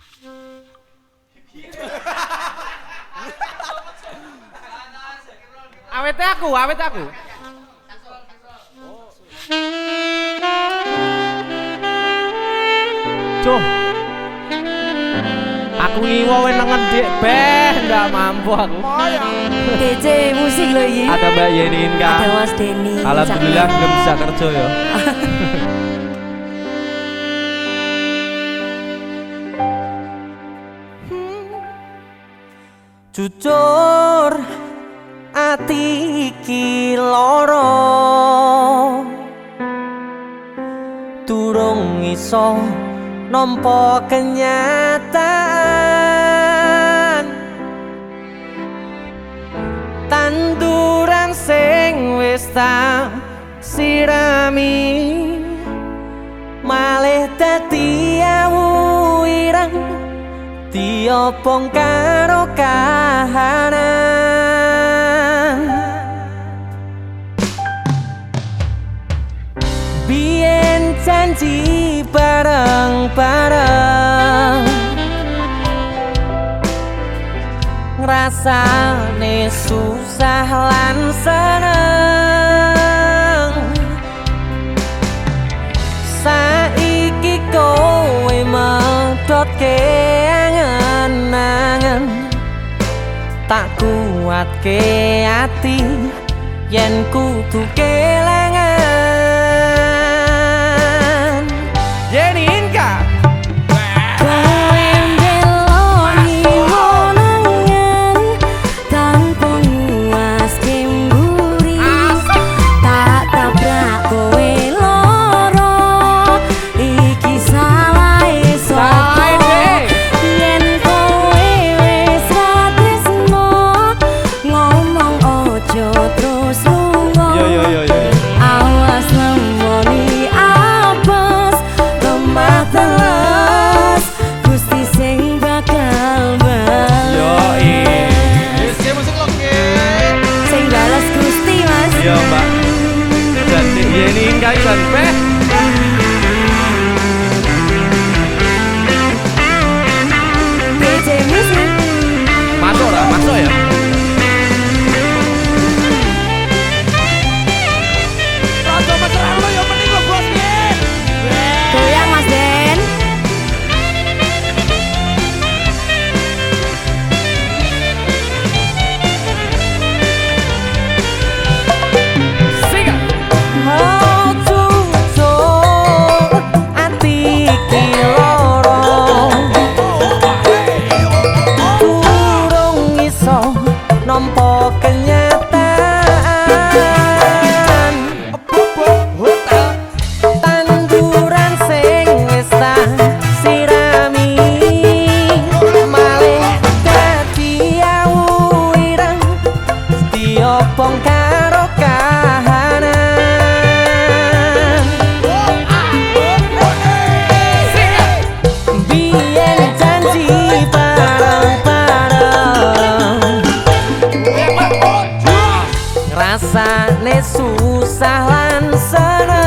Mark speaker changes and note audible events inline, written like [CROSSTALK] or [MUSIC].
Speaker 1: [LAUGHS] Awete aku, awete aku. Cuh. Aku ngiwo nengen dik beh ndak mampu aku.
Speaker 2: DC musik lo iki.
Speaker 1: Ada Mbak Yeni Inka.
Speaker 2: Ada Mas Denny.
Speaker 1: Alhamdulillah belum bisa kerja ya. [LAUGHS]
Speaker 3: Jujur ati iki lara. Durung iso nampa kenyataan Tanduran sing wis tak sirami Malih dadi diopong karo kahanan Bien janji bareng-bareng Ngrasane susah lan seneng. Saiki kowe medhotke Tak kuatke ati yen kudu kelangan
Speaker 2: telas Gusti sing bakal
Speaker 1: balas. Mas. Mbak. Jadi
Speaker 2: ini rasane susah lan seneng